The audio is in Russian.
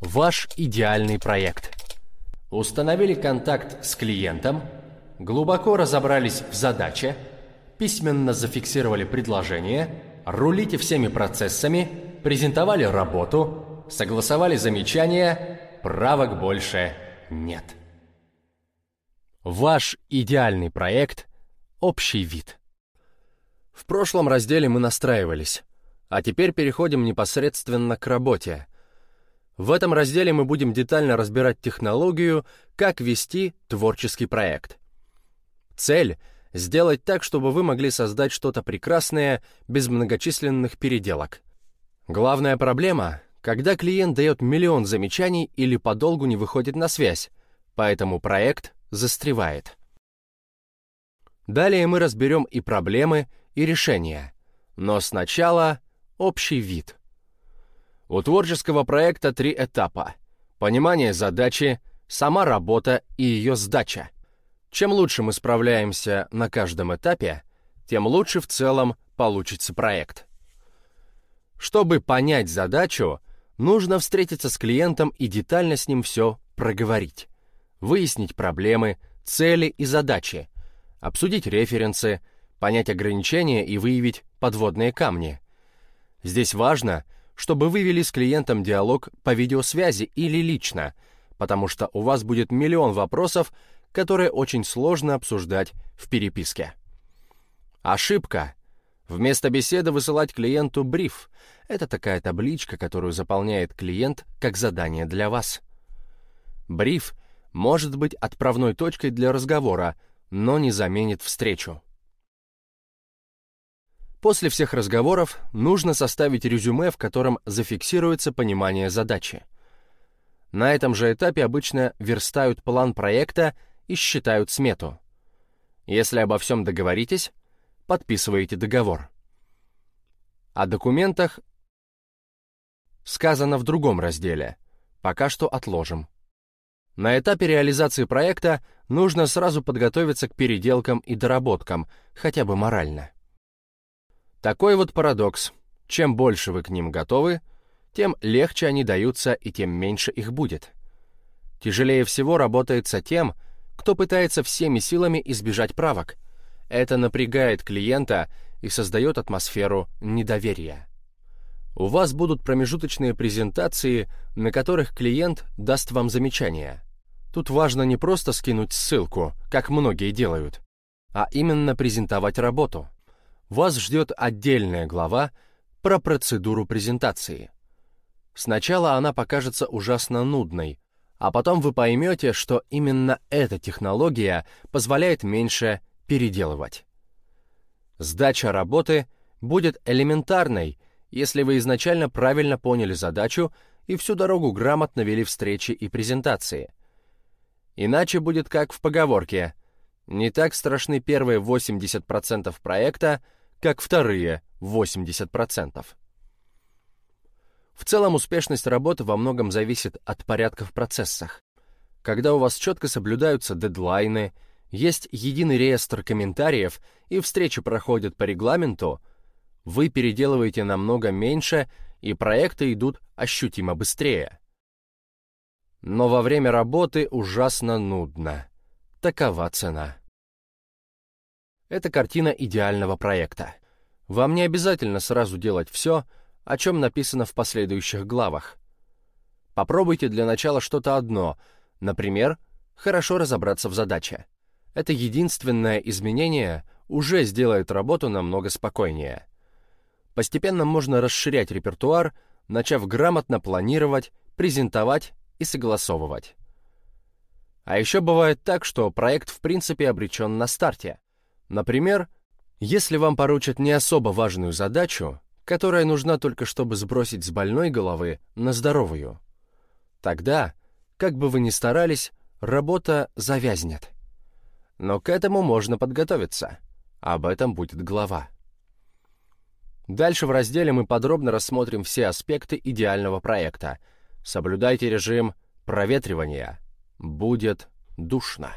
Ваш идеальный проект. Установили контакт с клиентом, глубоко разобрались в задаче, письменно зафиксировали предложение, рулите всеми процессами, презентовали работу, согласовали замечания, правок больше нет. Ваш идеальный проект – общий вид. В прошлом разделе мы настраивались, а теперь переходим непосредственно к работе. В этом разделе мы будем детально разбирать технологию, как вести творческий проект. Цель — сделать так, чтобы вы могли создать что-то прекрасное без многочисленных переделок. Главная проблема — когда клиент дает миллион замечаний или подолгу не выходит на связь, поэтому проект застревает. Далее мы разберем и проблемы, и решения. Но сначала общий вид. У творческого проекта три этапа. Понимание задачи, сама работа и ее сдача. Чем лучше мы справляемся на каждом этапе, тем лучше в целом получится проект. Чтобы понять задачу, нужно встретиться с клиентом и детально с ним все проговорить. Выяснить проблемы, цели и задачи, обсудить референсы, понять ограничения и выявить подводные камни. Здесь важно, чтобы вы вели с клиентом диалог по видеосвязи или лично, потому что у вас будет миллион вопросов, которые очень сложно обсуждать в переписке. Ошибка. Вместо беседы высылать клиенту бриф. Это такая табличка, которую заполняет клиент как задание для вас. Бриф может быть отправной точкой для разговора, но не заменит встречу. После всех разговоров нужно составить резюме, в котором зафиксируется понимание задачи. На этом же этапе обычно верстают план проекта и считают смету. Если обо всем договоритесь, подписываете договор. О документах сказано в другом разделе. Пока что отложим. На этапе реализации проекта нужно сразу подготовиться к переделкам и доработкам, хотя бы морально. Такой вот парадокс. Чем больше вы к ним готовы, тем легче они даются и тем меньше их будет. Тяжелее всего работается тем, кто пытается всеми силами избежать правок. Это напрягает клиента и создает атмосферу недоверия. У вас будут промежуточные презентации, на которых клиент даст вам замечания. Тут важно не просто скинуть ссылку, как многие делают, а именно презентовать работу вас ждет отдельная глава про процедуру презентации. Сначала она покажется ужасно нудной, а потом вы поймете, что именно эта технология позволяет меньше переделывать. Сдача работы будет элементарной, если вы изначально правильно поняли задачу и всю дорогу грамотно вели встречи и презентации. Иначе будет как в поговорке «Не так страшны первые 80% проекта, как вторые 80%. В целом успешность работы во многом зависит от порядка в процессах. Когда у вас четко соблюдаются дедлайны, есть единый реестр комментариев и встречи проходят по регламенту, вы переделываете намного меньше и проекты идут ощутимо быстрее. Но во время работы ужасно нудно. Такова цена. Это картина идеального проекта. Вам не обязательно сразу делать все, о чем написано в последующих главах. Попробуйте для начала что-то одно, например, хорошо разобраться в задаче. Это единственное изменение уже сделает работу намного спокойнее. Постепенно можно расширять репертуар, начав грамотно планировать, презентовать и согласовывать. А еще бывает так, что проект в принципе обречен на старте – Например, если вам поручат не особо важную задачу, которая нужна только чтобы сбросить с больной головы на здоровую, тогда, как бы вы ни старались, работа завязнет. Но к этому можно подготовиться. Об этом будет глава. Дальше в разделе мы подробно рассмотрим все аспекты идеального проекта. Соблюдайте режим проветривания. Будет душно.